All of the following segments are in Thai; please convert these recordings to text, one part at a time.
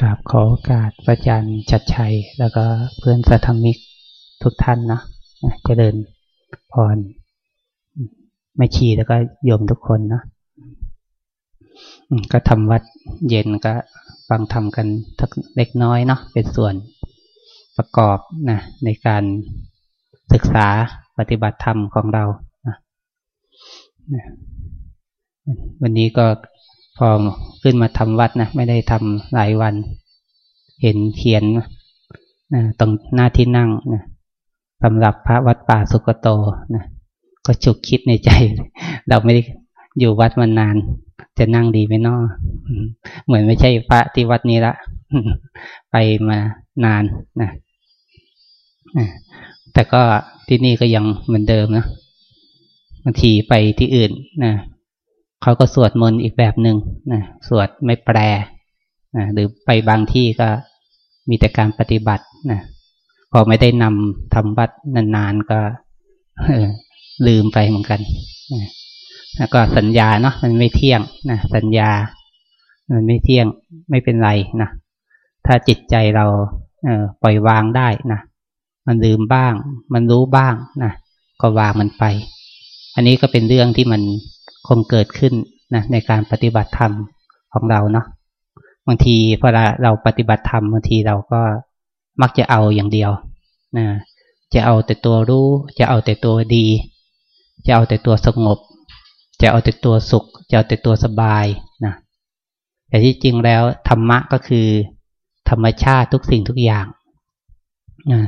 กราบขอโอกาสพระอาจารย์ชัดชัย แล้วก็เพื่อนสัทมิกทุกท่านนะจะเดินพรไม่ชีแล้วก็โยมทุกคนนะก็ทำวัดเย็นก็ฟังทำกันทักเล็กน้อยเนาะเป็นส่วนประกอบนะในการศึกษาปฏิบัติธรรมของเรานะวันนี้ก็ พอขึ้นมาทำวัดนะไม่ได้ทำหลายวัน เห็นเขียนนะตรงหน้าที่นั่งนะสำหรับพระวัดป่าสุกโตนะก็ฉุกคิดในใจ เราไม่ได้อยู่วัดมานาน จะนั่งดีไหมนาะเหมือนไม่ใช่พระที่วัดนี้ละไปมานานนะแต่ก็ที่นี่ก็ยังเหมือนเดิมนะบางทีไปที่อื่นนะ เขาก็สวดมนต์อีกแบบหนึ่งนะสวดไม่แปลนะหรือไปบางที่ก็มีแต่การปฏิบัตินะพอไม่ได้นำทำบัตรนานๆก็ลืมไปเหมือนกันนะแล้วก็สัญญาเนาะมันไม่เที่ยงนะสัญญา มันไม่เที่ยงไม่เป็นไรนะถ้าจิตใจเราเออปล่อยวางได้นะมันลืมบ้าง มันรู้บ้างนะก็วางมันไป อันนี้ก็เป็นเรื่องที่มัน คงเกิดขึ้นนะในการปฏิบัติธรรมของเราเนาะบางทีพอเราปฏิบัติธรรมบางทีเราก็มักจะเอาอย่างเดียวนะจะเอาแต่ตัวรู้ จะเอาแต่ตัวดี จะเอาแต่ตัวสงบ จะเอาแต่ตัวสุข จะเอาแต่ตัวสบายนะแต่ที่จริงแล้วธรรมะก็คือ ธรรมชาติทุกสิ่งทุกอย่างนะ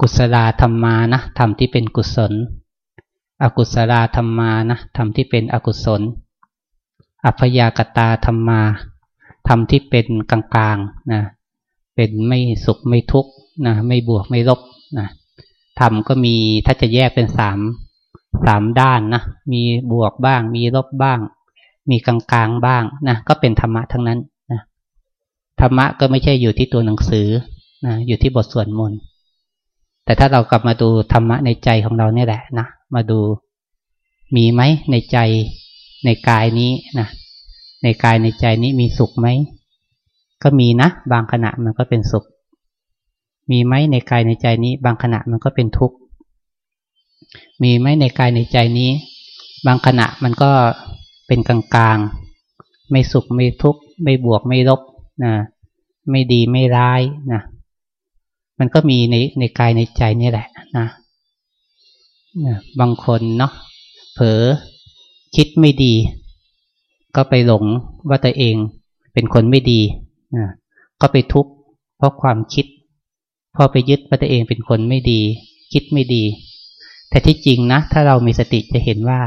กุศลธรรมานะธรรมที่เป็นกุศล อกุศลธรรมานะธรรมที่เป็นอกุศล อัพยากตาธรรมาธรรมที่เป็นกลางๆนะเป็นไม่สุขไม่ทุกข์นะไม่บวกไม่ลบนะธรรมก็มีถ้าจะแยกเป็นสามสามด้านนะมีบวกบ้าง มีลบบ้าง มีกลางๆบ้างนะก็เป็นธรรมะทั้งนั้นนะธรรมะก็ไม่ใช่อยู่ที่ตัวหนังสือนะอยู่ที่บทสวดมนต์แต่ถ้าเรากลับมาดูธรรมะในใจของเราเนี่ยแหละนะ มาดู มีไหมในใจในกายนี้นะในกายในใจนี้มีสุขไหมก็มีนะ บางขณะมันก็เป็นสุข มีไหมในกายในใจนี้ บางขณะมันก็เป็นทุกข์มีไหมในกายในใจนี้ บางขณะมันก็เป็นกลางๆ ไม่สุขไม่ทุกข์ไม่บวกไม่ลบนะไม่ดีไม่ร้ายนะมันก็มีในในกายในใจนี่แหละนะ บางคนเนาะเผลอคิดไม่ดี ก็ไปหลงว่าตัวเองเป็นคนไม่ดีก็ไปทุกข์เพราะความคิดพอไปยึดว่าตัวเองเป็นคนไม่ดี คิดไม่ดี แต่ที่จริงนะ ถ้าเรามีสติจะเห็นว่า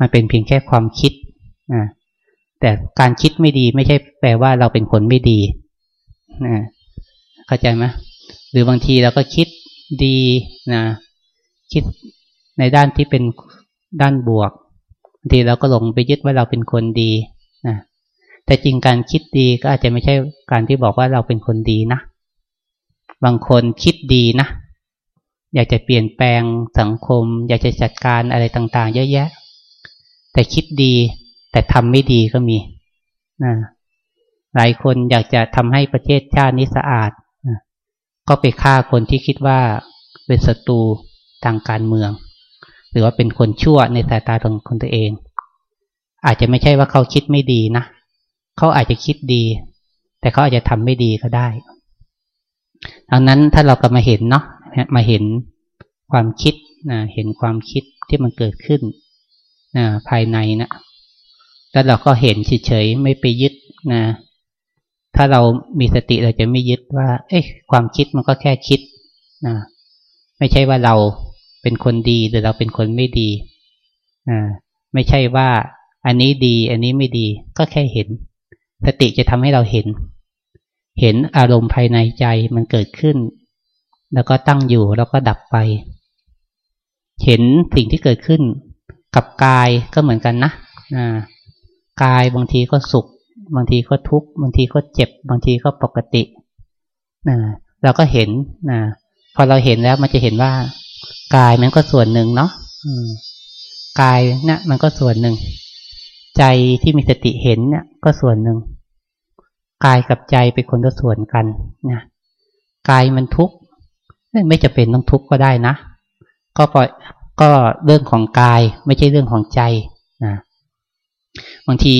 มันเป็นเพียงแค่ความคิดแต่การคิดไม่ดีไม่ใช่แปลว่าเราเป็นคนไม่ดีเข้าใจไหมหรือบางทีเราก็คิดดีนะ คิดในด้านที่เป็นด้านบวกบางทีเราก็หลงไปยึดว่าเราเป็นคนดีนะแต่จริงการคิดดีก็อาจจะไม่ใช่การที่บอกว่าเราเป็นคนดีนะ บางคนคิดดีนะ อยากจะเปลี่ยนแปลงสังคม อยากจะจัดการอะไรต่างๆ เยอะแยะ แต่คิดดีแต่ทำไม่ดีก็มีนะหลายคนอยากจะทำให้ประเทศชาตินี้สะอาดนะก็ไปฆ่าคนที่คิดว่าเป็นศัตรู ทางการเมือง หรือว่าเป็นคนชั่วในสายตาของคนตัวเอง อาจจะไม่ใช่ว่าเขาคิดไม่ดีนะเขาอาจจะคิดดี แต่เขาอาจจะทำไม่ดีก็ได้ดังนั้นถ้าเรากลับมาเห็นเนาะมาเห็นความคิดนะเห็นความคิดที่มันเกิดขึ้นนะภายในนะแล้วเราก็เห็นเฉยๆไม่ไปยึดนะถ้าเรามีสติเราจะไม่ยึดว่า เอ้ความคิดมันก็แค่คิดนะไม่ใช่ว่าเรา เป็นคนดีหรือเราเป็นคนไม่ดีนะไม่ใช่ว่าอันนี้ดีอันนี้ไม่ดีก็แค่เห็น สติจะทำให้เราเห็น เห็นอารมณ์ภายในใจมันเกิดขึ้น แล้วก็ตั้งอยู่แล้วก็ดับไป เห็นสิ่งที่เกิดขึ้น กับกายก็เหมือนกันนะอกายบางทีก็สุข บางทีก็ทุกข์บางทีก็เจ็บ บางทีก็ปกติเราก็เห็นนะพอเราเห็นแล้วมันจะเห็นว่า กายมันก็ส่วนหนึ่งเนาะกายเนะี่ยมันก็ส่วนหนึ่ง ใจที่มีสติเห็นเนี่ยก็ส่วนหนึ่ง กายกับใจเป็นคนละส่วนกันนะกายมันทุกข์ไม่จะเป็นต้องทุกข์ก็ได้นะ ก็ปล่อยก็เรื่องของกายไม่ใช่เรื่องของใจนะบางที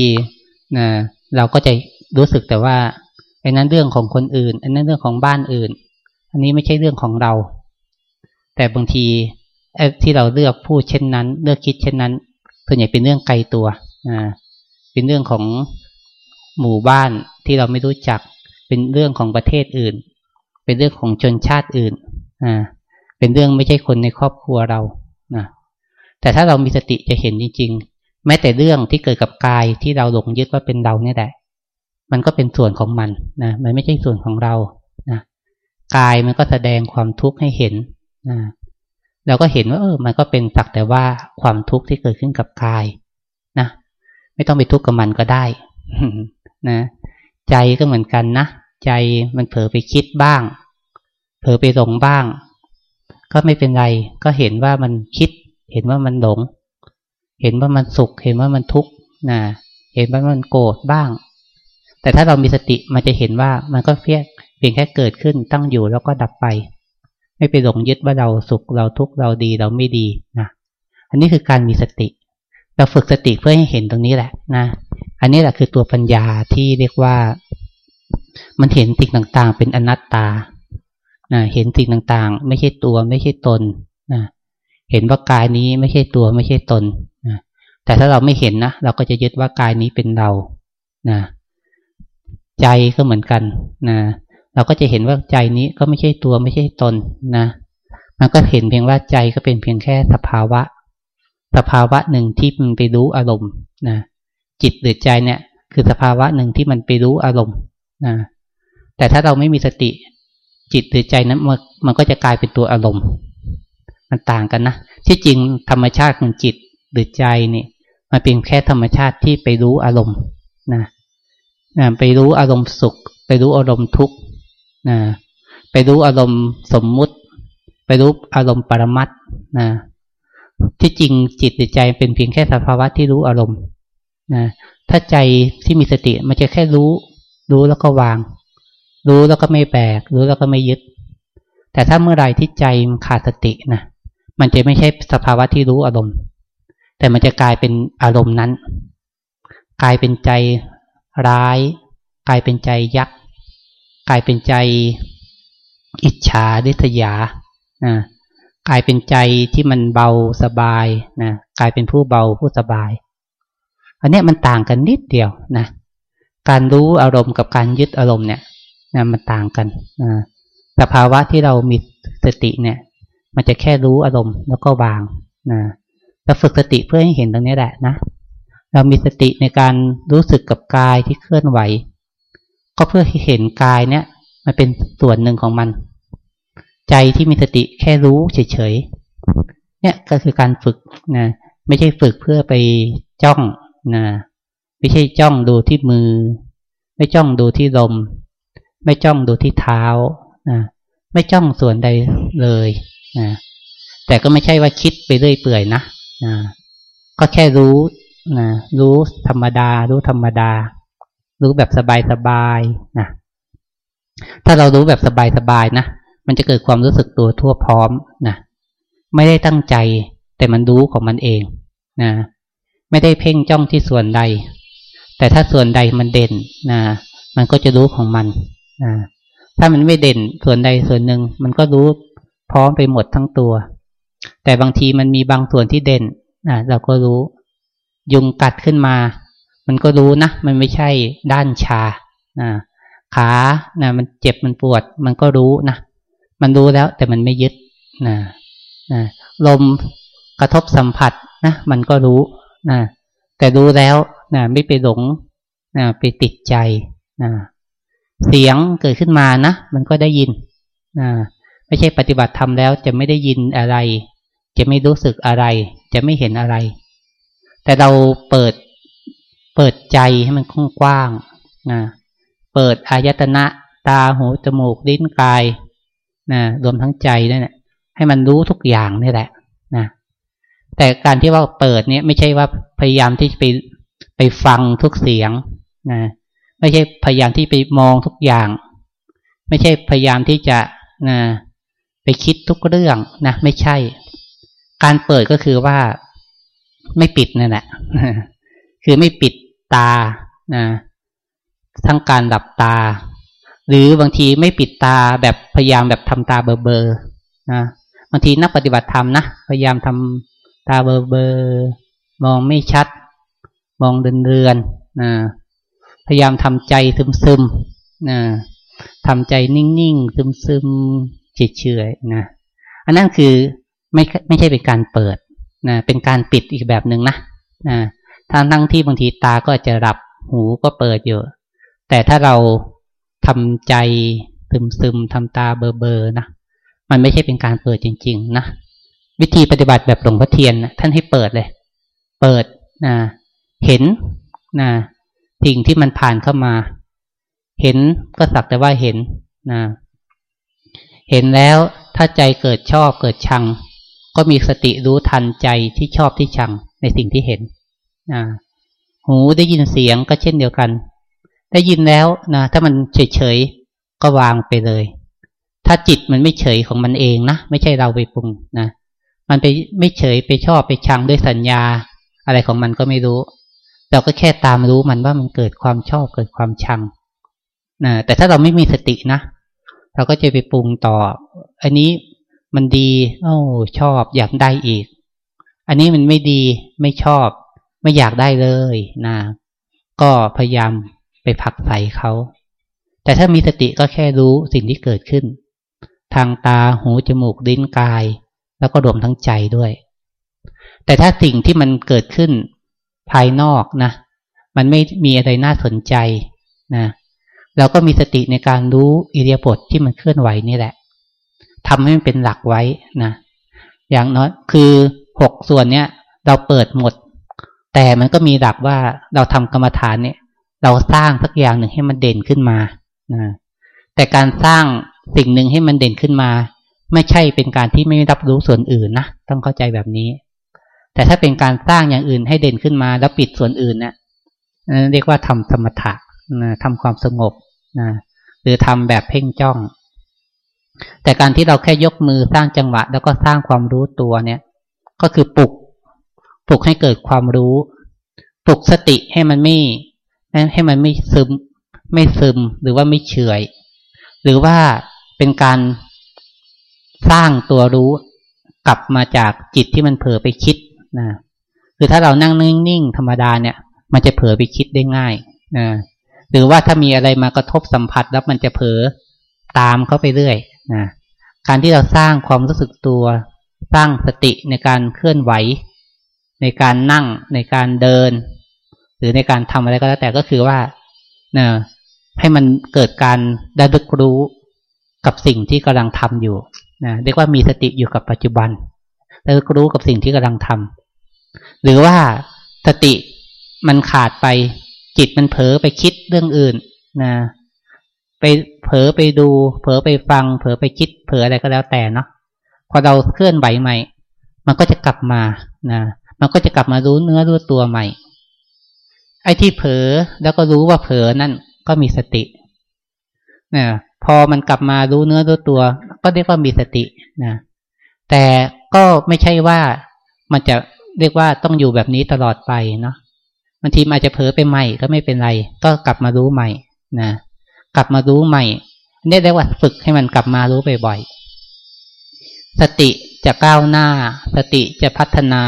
นะเราก็จะรู้สึกแต่ว่าไอ้นั้นเรื่องของคนอื่นไอ้นั้นเรื่องของบ้านอื่น อันนี้ไม่ใช่เรื่องของเรา แต่บางทีไอ้ที่เราเลือกพูดเช่นนั้น เลือกคิดเช่นนั้นส่วนใหญ่เป็นเรื่องไกลตัวอ่าเป็นเรื่องของหมู่บ้านที่เราไม่รู้จัก เป็นเรื่องของประเทศอื่น เป็นเรื่องของชนชาติอื่นอ่าเป็นเรื่องไม่ใช่คนในครอบครัวเรานะแต่ถ้าเรามีสติจะเห็นจริง ๆ แม้แต่เรื่องที่เกิดกับกายที่เราหลงยึดว่าเป็นเราเนี่ยแหละ มันก็เป็นส่วนของมันนะ มันไม่ใช่ส่วนของเรานะกายมันก็แสดงความทุกข์ให้เห็น นะเราก็เห็นว่าเออ มันก็เป็นสักแต่ว่าความทุกข์ที่เกิดขึ้นกับกายนะไม่ต้องไปทุกข์กับมันก็ได้นะใจก็เหมือนกันนะใจมันเผลอไปคิดบ้าง เผลอไปหลงบ้าง ก็ไม่เป็นไร ก็เห็นว่ามันคิด เห็นว่ามันหลง เห็นว่ามันสุข เห็นว่ามันทุกข์นะเห็นว่ามันโกรธบ้าง แต่ถ้าเรามีสติมันจะเห็นว่ามันก็เพียงเพียงแค่เกิดขึ้นตั้งอยู่แล้วก็ดับไป ไม่ไปหลงยึดว่าเราสุขเราทุกข์เราดีเราไม่ดีนะอันนี้คือการมีสติ เราฝึกสติเพื่อให้เห็นตรงนี้แหละนะ อันนี้แหละคือตัวปัญญาที่เรียกว่า มันเห็นสิ่งต่างๆ เป็นอนัตตานะเห็นสิ่งต่างๆ ไม่ใช่ตัวไม่ใช่ตนนะเห็นว่ากายนี้ไม่ใช่ตัวไม่ใช่ตนนะแต่ถ้าเราไม่เห็นนะเราก็จะยึดว่ากายนี้เป็นเรานะใจก็เหมือนกันนะ เราก็จะเห็นว่าใจนี้ก็ไม่ใช่ตัวไม่ใช่ตนนะ มันก็เห็นเพียงว่าใจก็เป็นเพียงแค่สภาวะ สภาวะหนึ่งที่มันไปรู้อารมณ์นะจิตหรือใจเนี่ยคือสภาวะหนึ่งที่มันไปรู้อารมณ์นะแต่ถ้าเราไม่มีสติ จิตหรือใจนั้นมันมันก็จะกลายเป็นตัวอารมณ์ มันต่างกันนะที่จริงธรรมชาติของจิตหรือใจนี่มันเป็นแค่ธรรมชาติที่ไปรู้อารมณ์นะนะไปรู้อารมณ์สุข ไปรู้อารมณ์ทุกข์ นะไปรู้อารมณ์สมมุติ ไปรู้อารมณ์ปรมัตนะที่จริงจิตใจเป็นเพียงแค่สภาวะที่รู้อารมณ์นะถ้าใจที่มีสติมันจะแค่รู้ รู้แล้วก็วาง รู้แล้วก็ไม่แบกรู้แล้วก็ไม่ยึด แต่ถ้าเมื่อไรที่ใจมันขาดสตินะมันจะไม่ใช่สภาวะที่รู้อารมณ์ แต่มันจะกลายเป็นอารมณ์นั้น กลายเป็นใจร้าย กลายเป็นใจยักษ์ กลายเป็นใจอิจฉาดิษยานะกลายเป็นใจที่มันเบาสบายนะกลายเป็นผู้เบาผู้สบาย อันนี้มันต่างกันนิดเดียวนะการรู้อารมณ์กับการยึดอารมณ์เนี่ยนะมันต่างกันนะสภาวะที่เรามีสติเนี่ย มันจะแค่รู้อารมณ์แล้วก็วางนะเราฝึกสติเพื่อให้เห็นตรงนี้แหละนะ เรามีสติในการรู้สึกกับกายที่เคลื่อนไหว ก็เพื่อเห็นกายเนี่ย มันเป็นส่วนหนึ่งของมัน ใจที่มีสติแค่รู้เฉยๆเนี่ยก็คือการฝึกนะไม่ใช่ฝึกเพื่อไปจ้องนะไม่ใช่จ้องดูที่มือ ไม่จ้องดูที่ลม ไม่จ้องดูที่เท้านะไม่จ้องส่วนใดเลยนะแต่ก็ไม่ใช่ว่าคิดไปเรื่อยเปื่อยนะนะก็แค่รู้นะรู้ธรรมดา รู้ธรรมดา รู้แบบสบายๆนะถ้าเรารู้แบบสบายๆนะมันจะเกิดความรู้สึกตัวทั่วพร้อมนะไม่ได้ตั้งใจ แต่มันรู้ของมันเองนะไม่ได้เพ่งจ้องที่ส่วนใด แต่ถ้าส่วนใดมันเด่นนะมันก็จะรู้ของมันนะถ้ามันไม่เด่นส่วนใดส่วนหนึ่งมันก็รู้พร้อมไปหมดทั้งตัว แต่บางทีมันมีบางส่วนที่เด่นนะเราก็รู้ ยุงกัดขึ้นมา มันก็รู้นะมันไม่ใช่ด้านชาขานะมันเจ็บมันปวด มันก็รู้นะมันรู้แล้วแต่มันไม่ยึดนะนะลมกระทบสัมผัสนะมันก็รู้นะแต่รู้แล้วนะไม่ไปหลงนะไปติดใจนะเสียงเกิดขึ้นมานะมันก็ได้ยินนะไม่ใช่ปฏิบัติธรรมแล้วจะไม่ได้ยินอะไร จะไม่รู้สึกอะไร จะไม่เห็นอะไร แต่เราเปิด เปิดใจให้มันกว้างนะเปิดอายตนะตาหูจมูกลิ้นกายนะรวมทั้งใจนั่นแหละให้มันรู้ทุกอย่างนี่แหละนะแต่การที่ว่าเปิดเนี่ย ไม่ใช่ว่าพยายามที่จะไปไปฟังทุกเสียงนะไม่ใช่พยายามที่ไปมองทุกอย่าง ไม่ใช่พยายามที่จะนะไปคิดทุกเรื่องนะไม่ใช่ การเปิดก็คือว่าไม่ปิดนั่นแหละคือไม่ปิด ตานะทั้งการหลับตา หรือบางทีไม่ปิดตาแบบพยายามแบบทำตาเบอเบอร์นะบางทีนักปฏิบัติธรรมนะพยายามทำตาเบอเบอร์มองไม่ชัด มองเดือนเรือนนะพยายามทำใจซึมซึมนะทำใจนิ่งๆซึมซึมเฉยๆนะอันนั้นคือไม่ไม่ใช่เป็นการเปิดนะเป็นการปิดอีกแบบหนึ่งนะนะ ทั้งทั้งที่บางทีตาก็จะหลับหูก็เปิดอยู่ แต่ถ้าเราทำใจซึมซึมทำตาเบอเบอร์นะมันไม่ใช่เป็นการเปิดจริง ๆ นะวิธีปฏิบัติแบบหลวงพ่อเทียนนะท่านให้เปิดเลย เปิดนะเห็นนะสิ่งที่มันผ่านเข้ามา เห็นก็สักแต่ว่าเห็นนะเห็นแล้วถ้าใจเกิดชอบเกิดชัง ก็มีสติรู้ทันใจที่ชอบที่ชังในสิ่งที่เห็น นะหูได้ยินเสียงก็เช่นเดียวกัน ได้ยินแล้วนะถ้ามันเฉยๆก็วางไปเลย ถ้าจิตมันไม่เฉยของมันเองนะไม่ใช่เราไปปรุงนะมันไปไม่เฉยไปชอบไปชังด้วยสัญญา อะไรของมันก็ไม่รู้ เราก็แค่ตามรู้มันว่ามันเกิดความชอบเกิดความชังนะแต่ถ้าเราไม่มีสตินะเราก็จะไปปรุงต่อ อันนี้มันดี โอ้ชอบอยากได้อีก อันนี้มันไม่ดีไม่ชอบ ไม่อยากได้เลยนะก็พยายามไปผักใส่เขา แต่ถ้ามีสติก็แค่รู้สิ่งที่เกิดขึ้น ทางตาหูจมูกลิ้นกาย แล้วก็รวมทั้งใจด้วย แต่ถ้าสิ่งที่มันเกิดขึ้นภายนอกนะ มันไม่มีอะไรน่าสนใจนะเราก็มีสติในการรู้อิริยบทที่มันเคลื่อนไหวนี่แหละทำให้มันเป็นหลักไว้นะอย่างน้อยคือหกส่วนเนี้ย เราเปิดหมด แต่มันก็มีหลักว่าเราทำกรรมฐานเนี่ย เราสร้างสักอย่างหนึ่งให้มันเด่นขึ้นมานะแต่การสร้างสิ่งหนึ่งให้มันเด่นขึ้นมา ไม่ใช่เป็นการที่ไม่รับรู้ส่วนอื่นนะต้องเข้าใจแบบนี้ แต่ถ้าเป็นการสร้างอย่างอื่นให้เด่นขึ้นมา แล้วปิดส่วนอื่นเนะี่ยเรียกว่าทำสมถะนะทำความสงบนะหรือทำแบบเพ่งจ้อง แต่การที่เราแค่ยกมือสร้างจังหวะ แล้วก็สร้างความรู้ตัวเนี่ย ก็คือปลุก ปลุกให้เกิดความรู้ ปลุกสติให้มันไม่ให้มันไม่ซึม ไม่ซึมหรือว่าไม่เฉยหรือว่าเป็นการสร้างตัวรู้กลับมาจากจิตที่มันเผลอไปคิดนะคือถ้าเรานั่งนิ่งๆธรรมดาเนี่ย มันจะเผลอไปคิดได้ง่ายนะหรือว่าถ้ามีอะไรมากระทบสัมผัสแล้วมันจะเผลอตามเข้าไปเรื่อยนะการที่เราสร้างความรู้สึกตัว สร้างสติในการเคลื่อนไหว ในการนั่งในการเดิน หรือในการทำอะไรก็แล้วแต่ก็คือว่านะให้มันเกิดการได้รึกรู้กับสิ่งที่กำลังทำอยู่นะเรียกว่ามีสติอยู่กับปัจจุบันได้รึกรู้กับสิ่งที่กำลังทำหรือว่าสติมันขาดไปจิตมันเผลอไปคิดเรื่องอื่นนะไปเผลอไปดู เผลอไปฟัง เผลอไปคิด เผลออะไรก็แล้วแต่เนาะพอเราเคลื่อนไหวใหม่ มันก็จะกลับมานะ มันก็จะกลับมารู้เนื้อรู้ตัวใหม่ ไอ้ที่เผลอแล้วก็รู้ว่าเผลอนั่นก็มีสตินะพอมันกลับมารู้เนื้อรู้ตัว ก็เรียกว่ามีสตินะแต่ก็ไม่ใช่ว่ามันจะเรียกว่าต้องอยู่แบบนี้ตลอดไปเนาะบางทีอาจจะเผลอไปใหม่ก็ไม่เป็นไร ก็กลับมารู้ใหม่นะกลับมารู้ใหม่นี่เรียกว่าฝึกให้มันกลับมารู้บ่อยๆสติจะก้าวหน้า สติจะพัฒนา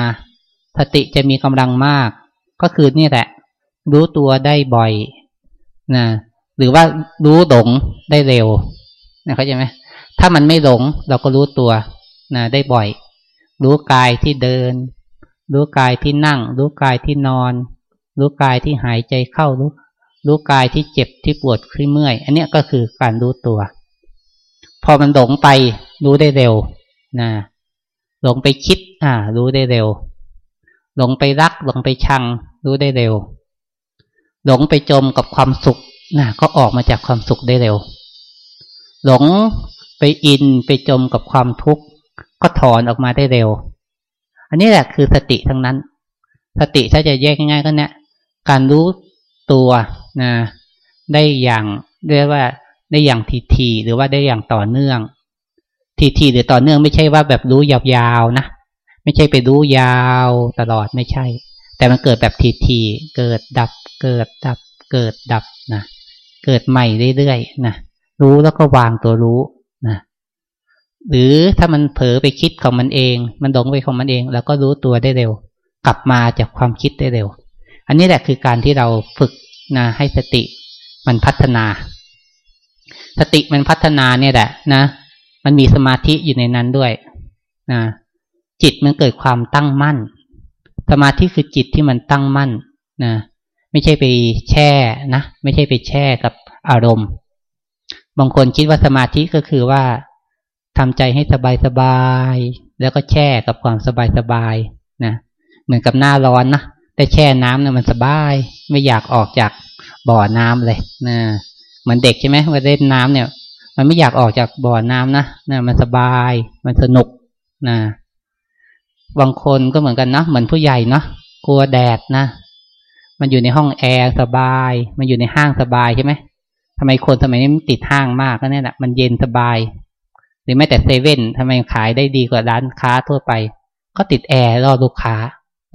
สติจะมีกำลังมาก ก็คือนี่แหละ รู้ตัวได้บ่อยนะหรือว่ารู้หลงได้เร็วนะเข้าใจไหมถ้ามันไม่หลง เราก็รู้ตัวนะได้บ่อย รู้กายที่เดิน รู้กายที่นั่ง รู้กายที่นอน รู้กายที่หายใจเข้ารู้รู้กายที่เจ็บที่ปวดที่เมื่อย อันนี้ก็คือการรู้ตัว พอมันหลงไปรู้ได้เร็วนะหลงไปคิด อ่า รู้ได้เร็ว หลงไปรัก หลงไปชัง รู้ได้เร็ว หลงไปจมกับความสุขนะก็ออกมาจากความสุขได้เร็ว หลงไปอินไปจมกับความทุกข์ ก็ถอนออกมาได้เร็ว อันนี้แหละคือสติทั้งนั้น สติถ้าจะแยกง่ายๆก็เนี่ยการรู้ตัวนะได้อย่างเรียกว่าได้อย่างทีทีหรือว่าได้อย่างต่อเนื่อง ทีทีหรือต่อเนื่องไม่ใช่ว่าแบบรู้ยาวๆนะ ไม่ใช่ไปรู้ยาวตลอดไม่ใช่ แต่มันเกิดแบบทีทีเกิดดับ เกิดดับ เกิดดับนะเกิดใหม่เรื่อยๆนะรู้แล้วก็วางตัวรู้นะหรือถ้ามันเผลอไปคิดของมันเอง มันดงไปของมันเองแล้วก็รู้ตัวได้เร็ว กลับมาจากความคิดได้เร็ว อันนี้แหละคือการที่เราฝึกนะให้สติมันพัฒนา สติมันพัฒนาเนี่ยแหละนะ มันมีสมาธิอยู่ในนั้นด้วยนะ จิตมันเกิดความตั้งมั่น สมาธิคือจิตที่มันตั้งมั่นนะไม่ใช่ไปแช่นะ ไม่ใช่ไปแช่กับอารมณ์ บางคนคิดว่าสมาธิก็คือว่าทำใจให้สบายสบาย แล้วก็แช่กับความสบายสบายนะเหมือนกับหน้าร้อนนะแต่แช่น้ำเนี่ยมันสบาย ไม่อยากออกจากบ่อน้ำเลยนะเหมือนเด็กใช่ไหมเวลาเล่นน้ำเนี่ย มันไม่อยากออกจากบ่อน้ำนะนะมันสบาย มันสนุกนะ บางคนก็เหมือนกันนะเหมือนผู้ใหญ่เนาะกลัวแดดนะมันอยู่ในห้องแอร์สบาย มันอยู่ในห้างสบายใช่ไหมทำไมคนสมัยนี้มันติดห้างมากก็เนี่ยแหละมันเย็นสบาย หรือแม้แต่เซเว่นทำไมขายได้ดีกว่าร้านค้าทั่วไป ก็ติดแอร์รอลูกค้า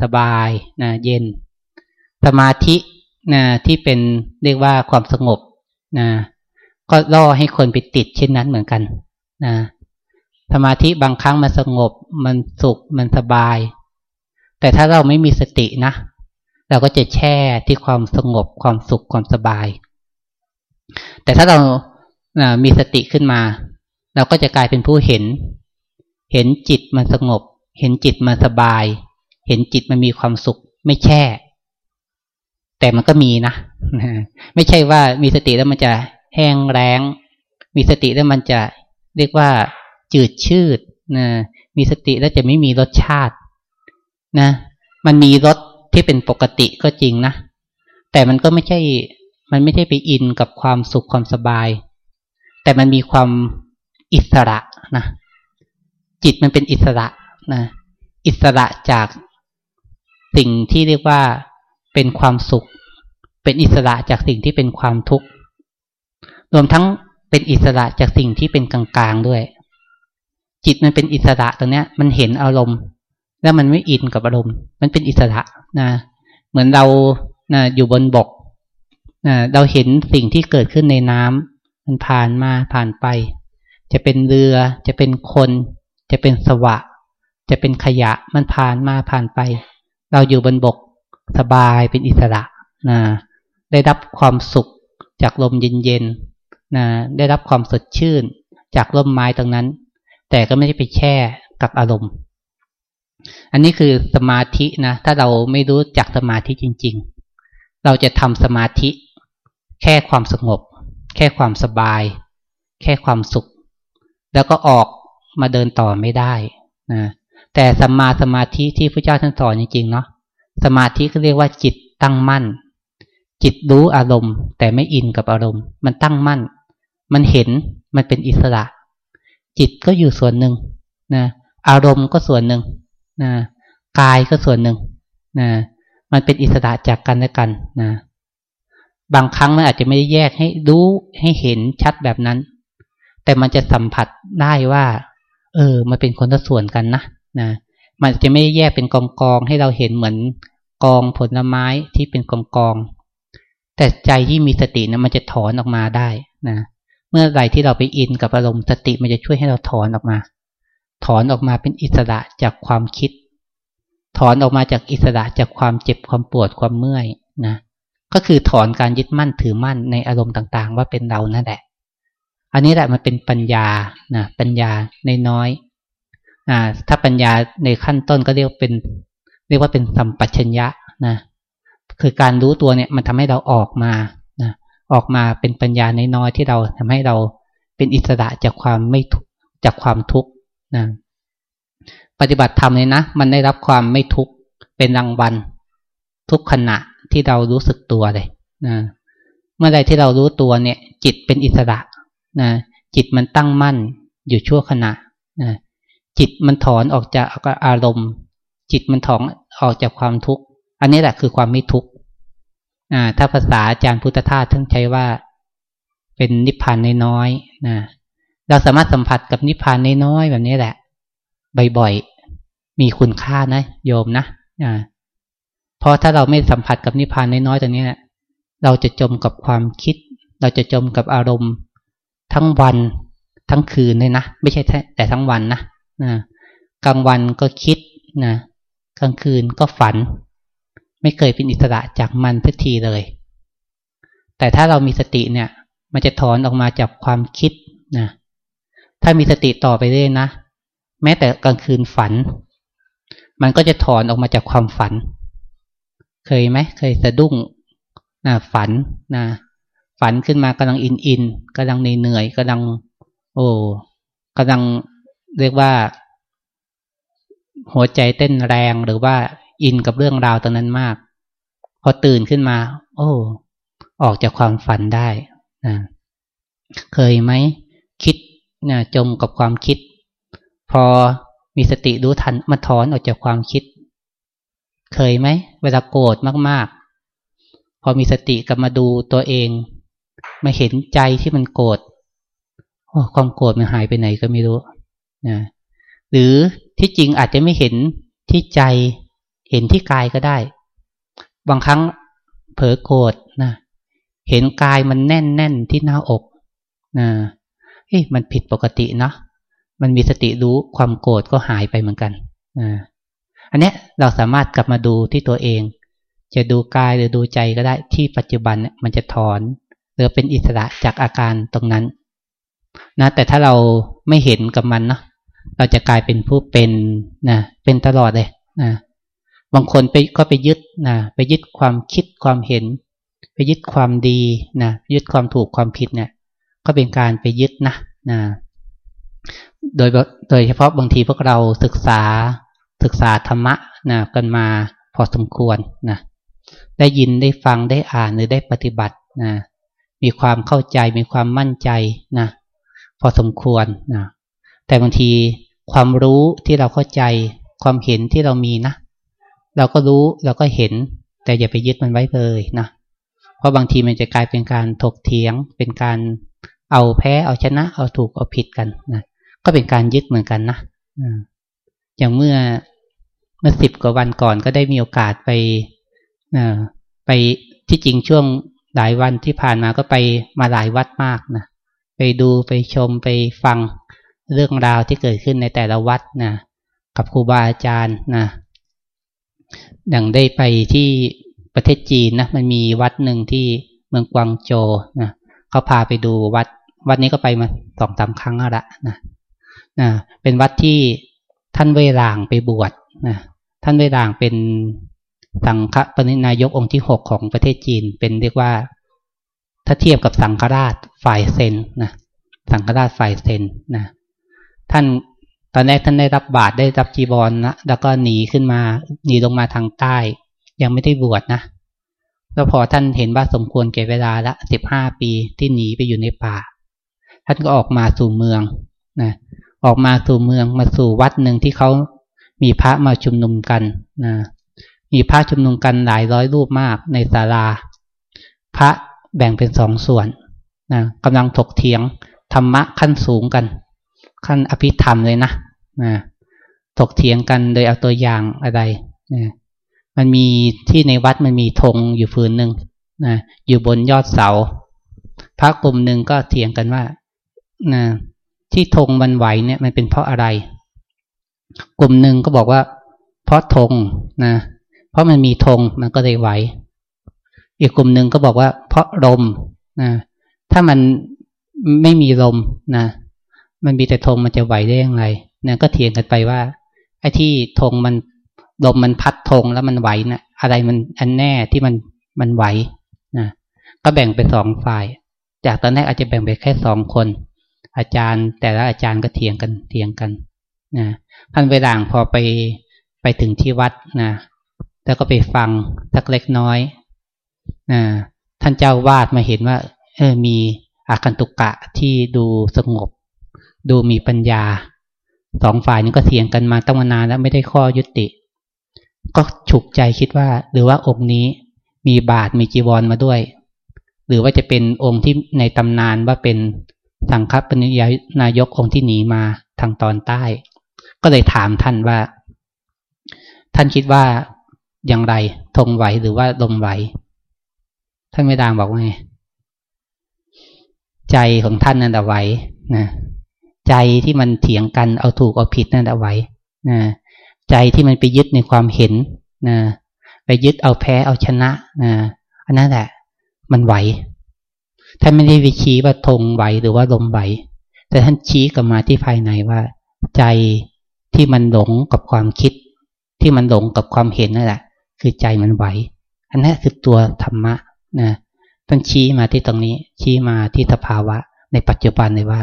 สบายนะเย็น สมาธินะที่เป็นเรียกว่าความสงบนะก็ล่อให้คนไปติดเช่นนั้นเหมือนกันนะ สมาธิบางครั้งมันสงบ มันสุขมันสบาย แต่ถ้าเราไม่มีสตินะ เราก็จะแช่ที่ความสงบความสุขความสบาย แต่ถ้าเรามีสติขึ้นมา เราก็จะกลายเป็นผู้เห็น เห็นจิตมันสงบ เห็นจิตมันสบาย เห็นจิตมันมีความสุข ไม่แช่ แต่มันก็มีนะไม่ใช่ว่ามีสติแล้วมันจะแห้งแรงมีสติแล้วมันจะเรียกว่า จืดชืดนะมีสติแล้วจะไม่มีรสชาตินะ มันมีรสที่เป็นปกติก็จริงนะ แต่มันก็ไม่ใช่ มันไม่ใช่ไปอินกับความสุขความสบาย แต่มันมีความอิสระนะจิตมันเป็นอิสระนะอิสระจากสิ่งที่เรียกว่าเป็นความสุข เป็นอิสระจากสิ่งที่เป็นความทุกข์รวมทั้งเป็นอิสระจากสิ่งที่เป็นกลางๆด้วย จิตมันเป็นอิสระตรงเนี้ย มันเห็นอารมณ์ แล้วมันไม่อินกับอารมณ์ มันเป็นอิสระนะเหมือนเรานะอยู่บนบกนะเราเห็นสิ่งที่เกิดขึ้นในน้ำมันผ่านมาผ่านไป จะเป็นเรือ จะเป็นคน จะเป็นสวะ จะเป็นขยะมันผ่านมาผ่านไป เราอยู่บนบกสบายเป็นอิสระนะได้รับความสุขจากลมเย็นๆนะได้รับความสดชื่น จากร่มไม้ตรงนั้น แต่ก็ไม่ได้ไปแช่กับอารมณ์ อันนี้คือสมาธินะ ถ้าเราไม่รู้จักสมาธิจริง ๆ เราจะทำสมาธิ แค่ความสงบ แค่ความสบาย แค่ความสุข แล้วก็ออกมาเดินต่อไม่ได้นะแต่สัมมาสมาธิที่พระเจ้าท่านสอนจริงๆเนาะสมาธิก็เรียกว่าจิตตั้งมั่น จิตรู้อารมณ์ แต่ไม่อินกับอารมณ์ มันตั้งมั่น มันเห็นมันเป็นอิสระ จิตก็อยู่ส่วนหนึ่งนะอารมณ์ก็ส่วนหนึ่งนะกายก็ส่วนหนึ่งนะมันเป็นอิสระจากกันและกันนะบางครั้งมันอาจจะไม่ได้แยกให้รู้ให้เห็นชัดแบบนั้น แต่มันจะสัมผัสได้ว่า เออ มันเป็นคนละส่วนกันนะนะมันจะไม่ได้แยกเป็นกองกองให้เราเห็นเหมือนกองผลไม้ที่เป็นกองกองแต่ใจที่มีสตินะมันจะถอนออกมาได้นะ เมื่อไหร่ที่เราไปอินกับอารมณ์สติมันจะช่วยให้เราถอนออกมา ถอนออกมาเป็นอิสระจากความคิด ถอนออกมาจากอิสระจากความเจ็บความปวดความเมื่อยนะก็คือถอนการยึดมั่นถือมั่นในอารมณ์ต่างๆ ว่าเป็นเรานั่นแหละ อันนี้แหละมันเป็นปัญญานะปัญญาในน้อยอ่าถ้าปัญญาในขั้นต้นก็เรียกเป็น เรียกว่าเป็นสัมปชัญญะนะคือการรู้ตัวเนี่ยมันทำให้เราออกมา ออกมาเป็นปัญญาในน้อยที่เราทำให้เราเป็นอิสระจากความไม่จากความทุกข์นะปฏิบัติธรรมเลยนะมันได้รับความไม่ทุกข์เป็นรางวัลทุกขณะที่เรารู้สึกตัวเลยนะเมื่อใดที่เรารู้ตัวเนี่ย จิตเป็นอิสระนะจิตมันตั้งมั่นอยู่ชั่วขณะนะจิตมันถอนออกจากอารมณ์ จิตมันถอนออกจากความทุกข์ อันนี้แหละคือความไม่ทุกข์ ถ้าภาษาอาจารย์พุทธทาสท่านใช้ว่า เป็นนิพพานน้อยๆนะเราสามารถสัมผัสกับนิพพานน้อยๆแบบนี้แหละ บ่อยๆ มีคุณค่านะ โยมนะอ่าเพราะถ้าเราไม่สัมผัสกับนิพพานน้อยๆตรงนี้เราจะจมกับความคิด เราจะจมกับอารมณ์ ทั้งวันทั้งคืนเลยนะไม่ใช่แต่ทั้งวันนะนะกลางวันก็คิดนะกลางคืนก็ฝัน ไม่เคยเป็นอิสระจากมันสักทีเลย แต่ถ้าเรามีสติเนี่ย มันจะถอนออกมาจากความคิดนะถ้ามีสติต่อไปเรื่อยนะแม้แต่กลางคืนฝัน มันก็จะถอนออกมาจากความฝัน เคยไหมเคยสะดุ้งนะฝันนะฝันขึ้นมากำลังอินอินกำลังเหนื่อยกำลัง โอ้กำลังเรียกว่า หัวใจเต้นแรงหรือว่า อินกับเรื่องราวตรงนั้นมาก พอตื่นขึ้นมา โอ้ ออกจากความฝันได้นะเคยไหมคิดนะจมกับความคิด พอมีสติรู้ทันมาถอนออกจากความคิด เคยไหมเวลาโกรธมากๆ พอมีสติกลับมาดูตัวเอง มาเห็นใจที่มันโกรธความโกรธมันหายไปไหนก็ไม่รู้นะหรือที่จริงอาจจะไม่เห็นที่ใจ เห็นที่กายก็ได้ บางครั้งเผลอโกรธนะ เห็นกายมันแน่นแน่นที่หน้าอกนะเฮ้ยมันผิดปกติเนาะมันมีสติรู้ความโกรธก็หายไปเหมือนกันนะอันเนี้ยเราสามารถกลับมาดูที่ตัวเอง จะดูกายหรือดูใจก็ได้ที่ปัจจุบันมันจะถอนหรือเป็นอิสระจากอาการตรงนั้นนะแต่ถ้าเราไม่เห็นกับมันเนาะเราจะกลายเป็นผู้เป็นนะเป็นตลอดเลยนะ บางคนไปก็ไปยึดนะไปยึดความคิดความเห็น ไปยึดความดีนะยึดความถูกความผิดเนี่ยก็เป็นการไปยึดนะนะโดยโดยเฉพาะบางทีพวกเราศึกษาศึกษาธรรมะนะกันมาพอสมควรนะได้ยินได้ฟังได้อ่านหรือได้ปฏิบัตินะมีความเข้าใจมีความมั่นใจนะพอสมควรนะแต่บางทีความรู้ที่เราเข้าใจความเห็นที่เรามีนะ เราก็รู้เราก็เห็น แต่อย่าไปยึดมันไว้เลยนะเพราะบางทีมันจะกลายเป็นการถกเถียง เป็นการเอาแพ้เอาชนะ เอาถูกเอาผิดกันนะก็เป็นการยึดเหมือนกันนะอย่างเมื่อเมื่อสิบกว่าวันก่อนก็ได้มีโอกาสไปไปที่จริงช่วงหลายวันที่ผ่านมาก็ไปมาหลายวัดมากนะไปดูไปชมไปฟังเรื่องราวที่เกิดขึ้นในแต่ละวัดนะกับครูบาอาจารย์นะ อย่างได้ไปที่ประเทศจีนนะมันมีวัดหนึ่งที่เมืองกวางโจนะเขาพาไปดูวัด วัดนี้ก็ไปมาสองสาครั้งแล้วละนะนะเป็นวัดที่ท่านเวลางไปบวชนะท่านเวลางเป็นสังฆปณินายกองค์ที่หกของประเทศจีน เป็นเรียกว่า ถ้าเทียบกับสังฆราชฝ่ายเซนนะสังฆราชฝ่ายเซนนะท่าน ตอนแรกท่านได้รับบาตรได้รับจีบอลนะแล้วก็หนีขึ้นมาหนีลงมาทางใต้ ยังไม่ได้บวชนะแล้วพอท่านเห็นว่าสมควรเก็บเวลาละสิบห้าปีที่หนีไปอยู่ในป่า ท่านก็ออกมาสู่เมืองนะออกมาสู่เมืองมาสู่วัดหนึ่งที่เขามีพระมาชุมนุมกันนะมีพระชุมนุมกันหลายร้อยรูปมากในศาลา พระแบ่งเป็นสองส่วนนะกำลังถกเถียงธรรมะขั้นสูงกัน ขั้นอภิธรรมเลยนะนะถกเถียงกันโดยเอาตัวอย่างอะไรนะมันมีที่ในวัดมันมีธงอยู่ฟืนหนึ่งนะอยู่บนยอดเสาพระกลุ่มหนึ่งก็เถียงกันว่านะที่ธงมันไหวเนี่ยมันเป็นเพราะอะไร กลุ่มหนึ่งก็บอกว่า เพราะธงนะ เพราะมันมีธงมันก็เลยไหว อีกกลุ่มหนึ่งก็บอกว่า เพราะลมนะถ้ามันไม่มีลมนะ มันมีแต่ธงมันจะไหวได้ยังไงน่ะก็เถียงกันไปว่า ไอ้ที่ธงมันลมมันพัดธงแล้วมันไหวนะอะไรมันอันแน่ที่มันมันไหวนะก็แบ่งเป็นสองฝ่าย จากตอนแรกอาจจะแบ่งไปแค่สองคน อาจารย์แต่ละอาจารย์ก็เถียงกันเถียงกันนะท่านเวลางพอไปไปถึงที่วัดนะแล้วก็ไปฟังสักเล็กน้อยนะท่านเจ้าวาดมาเห็นว่า เออมีอาคันตุกะที่ดูสงบ ดูมีปัญญา สองฝ่ายนี้ก็เถียงกันมาตั้งนานแล้วไม่ได้ข้อยุติ ก็ฉุกใจคิดว่า หรือว่าองค์นี้มีบาทมีจีวรมาด้วย หรือว่าจะเป็นองค์ที่ในตำนานว่าเป็นสังฆปณิยนายกองค์ที่หนีมาทางตอนใต้ ก็เลยถามท่านว่า ท่านคิดว่าอย่างไรทงไหวหรือว่าลมไหว ท่านไม่ดางบอกว่าไง ใจของท่านนั่นแหะไหวนะ ใจที่มันเถียงกันเอาถูกเอาผิดนั่นแหะไหวนะใจที่มันไปยึดในความเห็นนะไปยึดเอาแพ้เอาชนะนะอันนั้นแหละ มันไหวท่านไม่ได้วิชี้ว่าธงไหวหรือว่าลมไหว แต่ท่านชี้กลับมาที่ภายในว่า ใจที่มันหลงกับความคิด ที่มันหลงกับความเห็นนั่นแหละ คือใจมันไหว อันนั้นคือตัวธรรมะนะท่านชี้มาที่ตรงนี้ ชี้มาที่สภาวะ ในปัจจุบันเลยว่า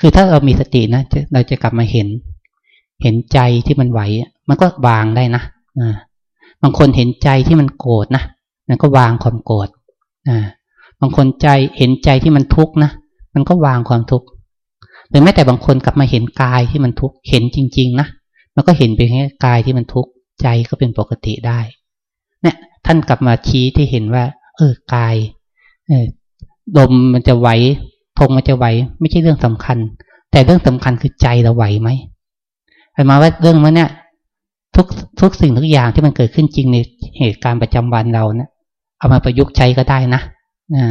คือถ้าเรามีสตินะเราจะกลับมาเห็น เห็นใจที่มันไหว มันก็วางได้นะบางคนเห็นใจที่มันโกรธนะมันก็วางความโกรธบางคนใจเห็นใจที่มันทุกข์นะมันก็วางความทุกข์หรือแม้แต่บางคนกลับมาเห็นกายที่มันทุกข์เห็นจริง ๆ นะมันก็เห็นเป็นแค่กายที่มันทุกข์ใจก็เป็นปกติได้เนี่ยท่านกลับมาชี้ที่เห็นว่า เออกายเออดมมันจะไหว พงมันจะไหว ไม่ใช่เรื่องสำคัญ แต่เรื่องสำคัญคือใจเราไหวไหมหมายมาว่าเรื่องมันเนี่ยทุกทุกสิ่งทุกอย่างที่มันเกิดขึ้นจริงในเหตุการณ์ประจำวันเราเนะี่ยเอามาประยุกต์ใช้ก็ได้นะนะ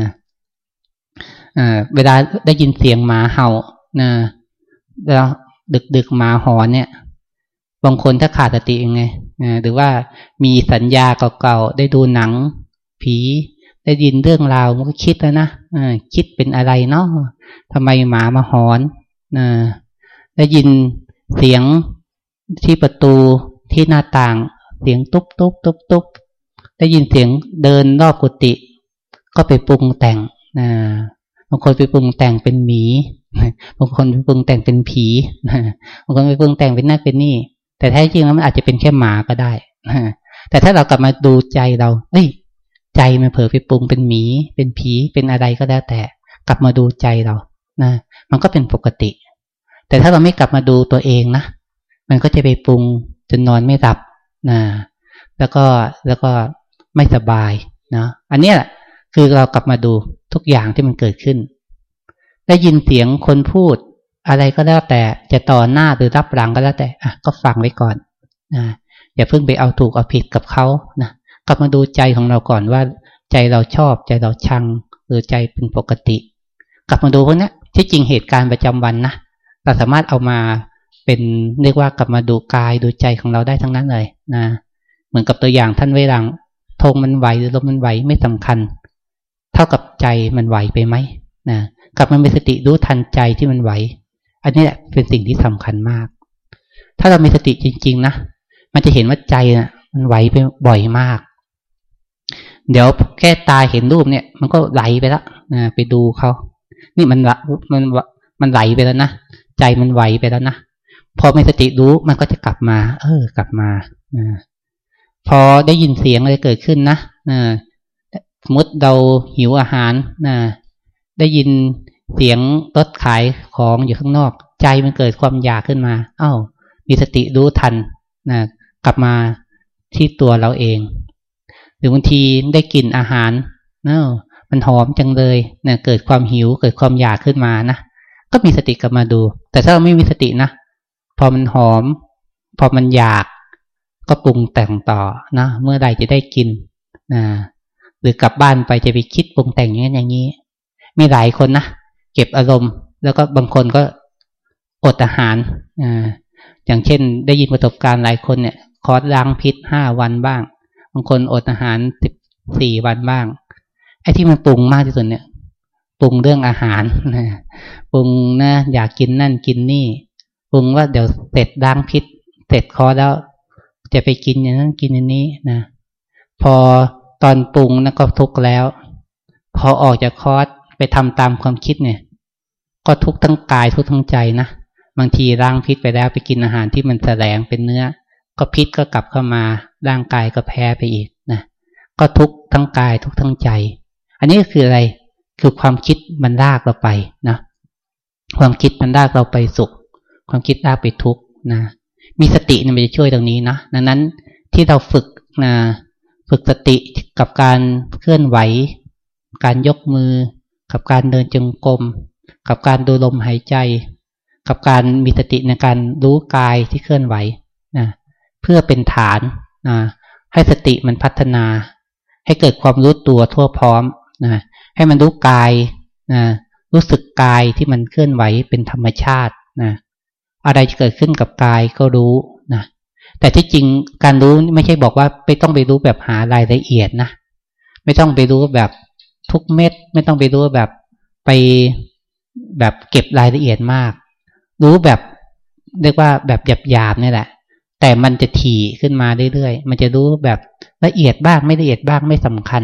เวลาได้ยินเสียงหมาเห่านะแล้วดึกดึกหมาหอนเนี่ย บางคนถ้าขาดสติยังไงหรือว่ามีสัญญาเก่าๆ ได้ดูหนัง ผี ได้ยินเรื่องราวมันก็คิดแล้วนะคิดเป็นอะไรเนาะทำไมหมามาหอนได้ยินเสียงที่ประตูที่หน้าต่าง เสียงตุ๊บตุ๊บตุ๊บตุ๊บได้ยินเสียงเดินรอบกุฏิก็ไปปรุงแต่งบางคนไปปรุงแต่งเป็นหมีบางคนไปปรุงแต่งเป็นผีบางคนไปปรุงแต่งเป็นนั่นเป็นนี่ แต่แท้จริงแล้วมันอาจจะเป็นแค่หมาก็ได้แต่ถ้าเรากลับมาดูใจเรา เอ้ย ใจมันเผลอไปปรุงเป็นหมี เป็นผีเป็นอะไรก็แล้วแต่ กลับมาดูใจเรานะมันก็เป็นปกติ แต่ถ้าเราไม่กลับมาดูตัวเองนะมันก็จะไปปรุงจนนอนไม่หลับนะแล้วก็แล้วก็ไม่สบายนะอันนี้แหละคือเรากลับมาดูทุกอย่างที่มันเกิดขึ้น ได้ยินเสียงคนพูด อะไรก็แล้วแต่จะต่อหน้าหรือรับหลังก็แล้วแต่อะก็ฟังไว้ก่อนนะอย่าเพิ่งไปเอาถูกเอาผิดกับเขานะ กลับมาดูใจของเราก่อนว่า ใจเราชอบใจเราชัง หรือใจเป็นปกติ กลับมาดูพวกนี้ที่จริงเหตุการณ์ประจำวันนะเราสามารถเอามาเป็นเรียกว่ากลับมาดูกายดูใจของเราได้ทั้งนั้นเลยนะเหมือนกับตัวอย่างท่านไว้หลังธงมันไหวหรือลมมันไหวไม่สำคัญ เท่ากับใจมันไหวไปไหมนะกลับมามีสติรู้ทันใจที่มันไหว อันนี้แหละเป็นสิ่งที่สำคัญมาก ถ้าเรามีสติจริง ๆนะมันจะเห็นว่าใจนะ่ะ มันไหวไปบ่อยมาก เดี๋ยวแค่ตาเห็นรูปเนี่ย มันก็ไหลไปแล้วนะไปดูเขานี่มันละมันมันไหลไปแล้วนะใจมันไหวไปแล้วนะพอมีสติรู้มันก็จะกลับมา เออ กลับมานะพอได้ยินเสียงอะไรเกิดขึ้นนะนะสมมติเราหิวอาหารนะได้ยินเสียงรถขายของอยู่ข้างนอก ใจมันเกิดความอยากขึ้นมา เอา้า มีสติรู้ทันนะกลับมาที่ตัวเราเอง หรือบางทีได้กลิ่นอาหารเนาะมันหอมจังเลยนะเกิดความหิวเกิดความอยากขึ้นมานะก็มีสติกลับมาดู แต่ถ้าเราไม่มีสตินะพอมันหอม พอมันอยากก็ปรุงแต่งต่อนะเมื่อใดจะได้กินนะหรือกลับบ้านไปจะไปคิดปรุงแต่งอย่างนี้อย่างนี้ มีหลายคนนะเก็บอารมณ์ แล้วก็บางคนก็อดอาหารอ่าอย่างเช่น ได้ยินประสบการณ์หลายคนเนี่ย คอร์สล้างพิษห้าวันบ้างางคนอดอาหารสิบสี่วันบ้าง ไอ้ที่มันปรุงมากที่สุดเนี่ย ปรุงเรื่องอาหารนะปรุงนะอยากกินนั่นกินนี่ ปรุงว่าเดี๋ยวเสร็จล้างพิษ เสร็จคอแล้ว จะไปกินอย่างนั้นกินอย่างนี้นะ พอตอนปรุงนะก็ทุกข์แล้ว พอออกจากคอร์สไปทำตามความคิดเนี่ย ก็ทุกข์ทั้งกายทุกข์ทั้งใจนะ บางทีร่างพิษไปแล้วไปกินอาหารที่มันแสลงเป็นเนื้อ ก็พิษก็กลับเข้ามา ร่างกายก็แพ้ไปอีกนะก็ทุกทั้งกายทุกทั้งใจ อันนี้ก็คืออะไรคือความคิดมันลากเราไปนะความคิดมันลากเราไปสุข ความคิดลากไปทุกนะมีสติเนี่ยมันจะช่วยตรงนี้นะดังนั้นที่เราฝึกนะฝึกสติกับการเคลื่อนไหว การยกมือ กับการเดินจงกรมกับการดูลมหายใจ กับการมีสติในการรู้กายที่เคลื่อนไหวนะเพื่อเป็นฐาน นะให้สติมันพัฒนา ให้เกิดความรู้ตัวทั่วพร้อมนะให้มันรู้กายนะรู้สึกกายที่มันเคลื่อนไหวเป็นธรรมชาตินะอะไรจะเกิดขึ้นกับกายก็รู้นะแต่ที่จริงการรู้ไม่ใช่บอกว่าไม่ต้องไปรู้แบบหารายละเอียดนะไม่ต้องไปรู้แบบทุกเม็ด ไม่ต้องไปรู้แบบไปแบบเก็บรายละเอียดมาก รู้แบบเรียกว่าแบบหยาบๆนี่แหละ แต่มันจะถี่ขึ้นมาเรื่อยๆ มันจะรู้แบบละเอียดบ้างไม่ละเอียดบ้างไม่สำคัญ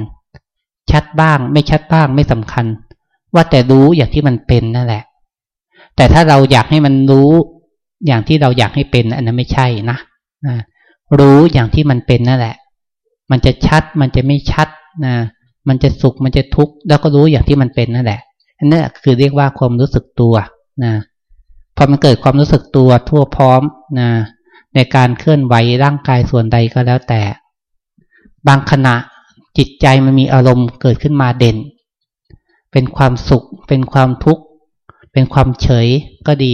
ชัดบ้าง ไม่ชัดบ้างไม่สำคัญ ว่าแต่รู้อย่างที่มันเป็นนั่นแหละ แต่ถ้าเราอยากให้มันรู้อย่างที่เราอยากให้เป็นอันนั้นไม่ใช่นะนะรู้อย่างที่มันเป็นนั่นแหละ มันจะชัดมันจะไม่ชัดนะมันจะสุขมันจะทุกข์แล้วก็รู้อย่างที่มันเป็นนั่นแหละอันนี้คือเรียกว่าความรู้สึกตัวนะพอมันเกิดความรู้สึกตัวทั่วพร้อมนะ ในการเคลื่อนไหวร่างกายส่วนใดก็แล้วแต่ บางขณะจิตใจมันมีอารมณ์เกิดขึ้นมาเด่น เป็นความสุข เป็นความทุกข์ เป็นความเฉยก็ดี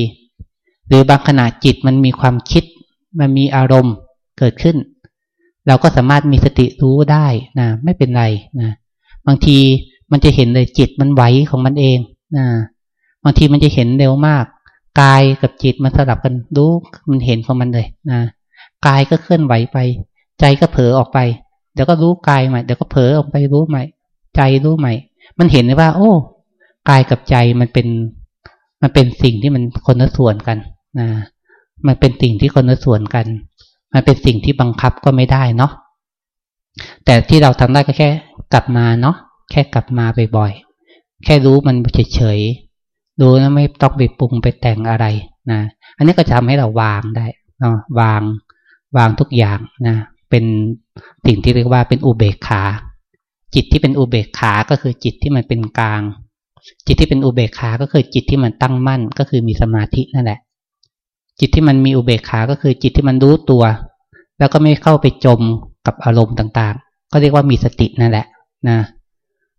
หรือบางขณะจิตมันมีความคิด มันมีอารมณ์เกิดขึ้น เราก็สามารถมีสติรู้ได้นะไม่เป็นไรนะบางทีมันจะเห็นเลยจิตมันไหวของมันเองนะบางทีมันจะเห็นเร็วมาก กายกับจิตมันสลับกันรู้มันเห็นของมันเลยนะกายก็เคลื่อนไหวไป ใจก็เผลอออกไป เดี๋ยวก็รู้กายใหม่เดี๋ยวก็เผลอออกไปรู้ใหม่ ใจรู้ใหม่ มันเห็นเลยว่า โอ้กายกับใจมันเป็น มันเป็นสิ่งที่มันคนละส่วนกันนะมันเป็นสิ่งที่คนละส่วนกัน มันเป็นสิ่งที่บังคับก็ไม่ได้เนาะแต่ที่เราทำได้ก็แค่ กลับมาเนาะแค่กลับมาบ่อยๆแค่รู้มันเฉยๆ รู้แล้วไม่ต้องไปปรุงไปแต่งอะไรนะอันนี้ก็จะทำให้เราวางได้เนาะวางวางทุกอย่างนะเป็นสิ่งที่เรียกว่าเป็นอุเบกขา จิตที่เป็นอุเบกขาก็คือจิตที่มันเป็นกลาง จิตที่เป็นอุเบกขาก็คือจิตที่มันตั้งมั่น ก็คือมีสมาธินั่นแหละ จิตที่มันมีอุเบกขาก็คือจิตที่มันรู้ตัว แล้วก็ไม่เข้าไปจมกับอารมณ์ต่างๆ ก็เรียกว่ามีสตินั่นแหละนะ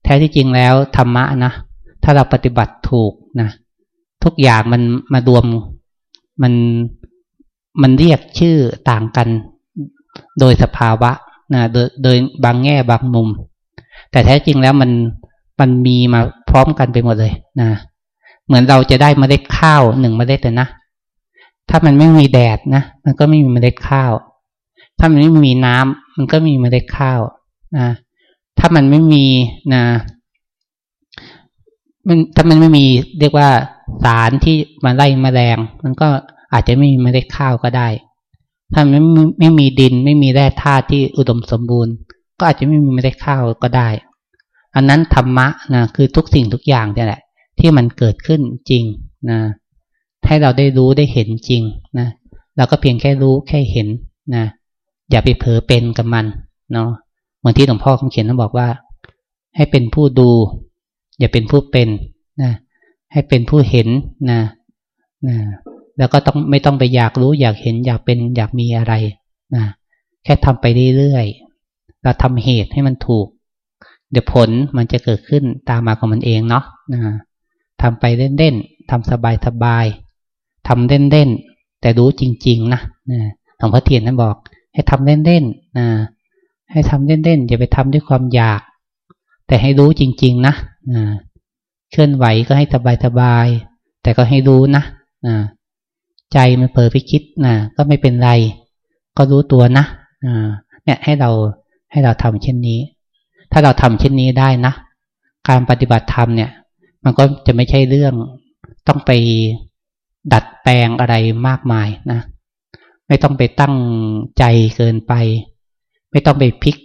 แท้ที่จริงแล้วธรรมะนะถ้าเราปฏิบัติถูก นะทุกอย่างมันมารวมมันมันเรียกชื่อต่างกัน โดยสภาวะนะโดยโดยบางแง่บางมุม แต่แท้จริงแล้วมันมันมีมาพร้อมกันไปหมดเลยนะเหมือนเราจะได้เมล็ดข้าวหนึ่งเมล็ดแต่นะ ถ้ามันไม่มีแดดนะมันก็ไม่มีเมล็ดข้าว ถ้ามันไม่มีน้ำมันก็มีเมล็ดข้าวนะถ้ามันไม่มีนะ มันถ้ามันไม่มีเรียกว่าสารที่มาไล่มแมลง มันก็อาจจะไม่มีเมล็ดข้าวก็ได้ ถ้ามันไม่ไม่มีดินไม่มีแร่ธาตุที่อุดมสมบูรณ์ ก็อาจจะไม่มีเมล็ดข้าวก็ได้ อันนั้นธรรมะนะคือทุกสิ่งทุกอย่างนี่แหละ ที่มันเกิดขึ้นจริงนะให้เราได้รู้ได้เห็นจริงนะเราก็เพียงแค่รู้แค่เห็นนะอย่าไปเผลอเป็นกับมันเนาะเหมือนที่หลวงพ่อคำเขียนท่านบอกว่า ให้เป็นผู้ดู อย่าเป็นผู้เป็นนะให้เป็นผู้เห็นนะนะแล้วก็ต้องไม่ต้องไปอยากรู้อยากเห็นอยากเป็นอยากมีอะไรนะแค่ทำไปเรื่อยๆเราทำเหตุให้มันถูก เดี๋ยวผลมันจะเกิดขึ้นตามมาของมันเองเนาะนะทำไปเล่นๆทำสบายๆทำเล่นๆแต่รู้จริง ๆ นะหลวงพ่อเทียนท่านบอก ให้ทำเล่นๆนะให้ทำเล่นๆอย่าไปทำด้วยความอยาก แต่ให้รู้จริง ๆ นะเคลื่อนไหวก็ให้สบายๆ แต่ก็ให้รู้นะใจมันเผลอไปคิดนะก็ไม่เป็นไร ก็รู้ตัวนะเนี่ยให้เราให้เราทำเช่นนี้ ถ้าเราทำเช่นนี้ได้นะ การปฏิบัติธรรมเนี่ย มันก็จะไม่ใช่เรื่องต้องไปดัดแปลงอะไรมากมายนะ ไม่ต้องไปตั้งใจเกินไป ไม่ต้องไปพลิก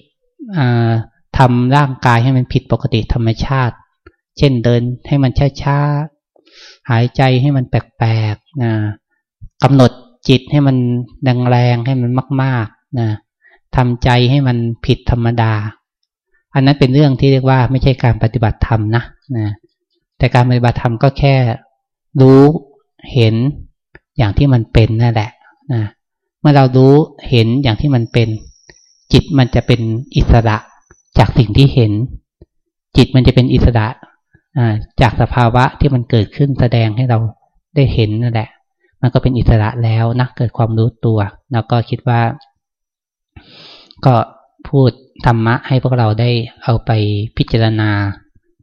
อ่า ทำร่างกายให้มันผิดปกติธรรมชาติ เช่นเดินให้มันช้าๆ หายใจให้มันแปลกๆนะกำหนดจิตให้มันแรงให้มันมากๆนะทำใจให้มันผิดธรรมดา อันนั้นเป็นเรื่องที่เรียกว่าไม่ใช่การปฏิบัติธรรมนะนะแต่การปฏิบัติธรรมก็แค่รู้เห็นอย่างที่มันเป็นนั่นแหละนะเมื่อเรารู้เห็นอย่างที่มันเป็น จิตมันจะเป็นอิสระ จากสิ่งที่เห็น จิตมันจะเป็นอิสระจากสภาวะที่มันเกิดขึ้นแสดงให้เราได้เห็นนั่นแหละ มันก็เป็นอิสระแล้วนะเกิดความรู้ตัว แล้วก็คิดว่า ก็พูดธรรมะให้พวกเราได้เอาไปพิจารณา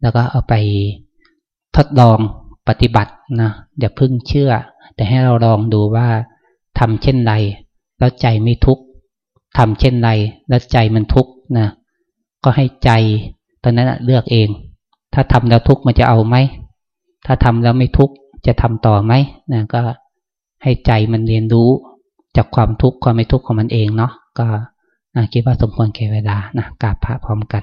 แล้วก็เอาไปทดลองปฏิบัตินะอย่าพึ่งเชื่อ แต่ให้เราลองดูว่าทำเช่นไรแล้วใจไม่ทุกข์ทำเช่นไรแล้วใจมันทุกข์นะ ก็ให้ใจ ตอนนั้นเลือกเอง ถ้าทำแล้วทุกข์มันจะเอาไหม ถ้าทำแล้วไม่ทุกข์จะทำต่อไหมนะก็ให้ใจมันเรียนรู้จากความทุกข์ความไม่ทุกข์ของมันเองเนาะก็คิดว่าสมควรแก่เวลานะกราบพระพร้อมกัน